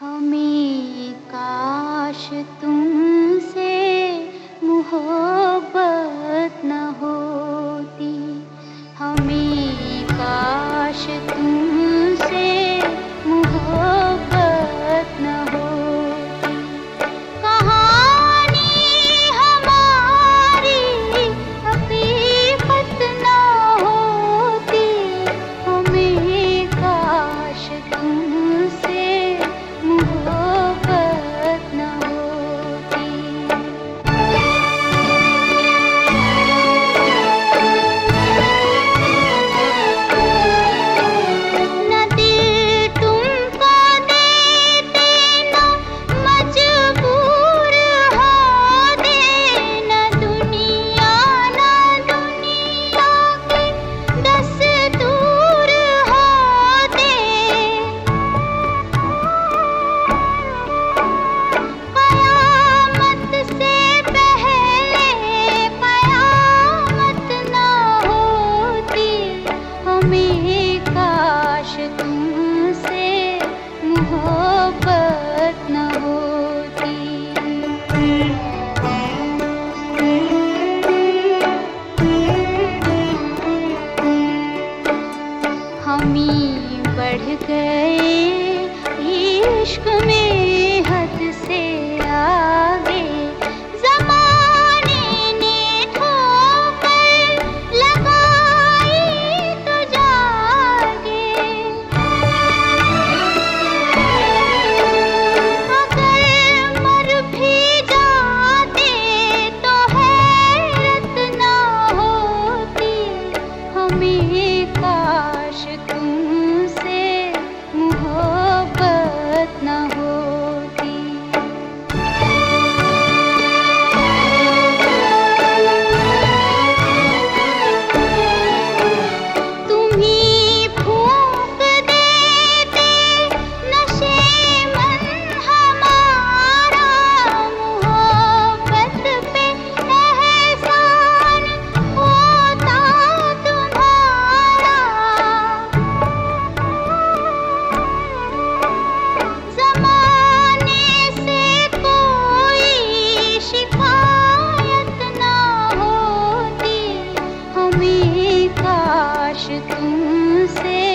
हमें काश न होती। हमें काश तुम सकते तुमसे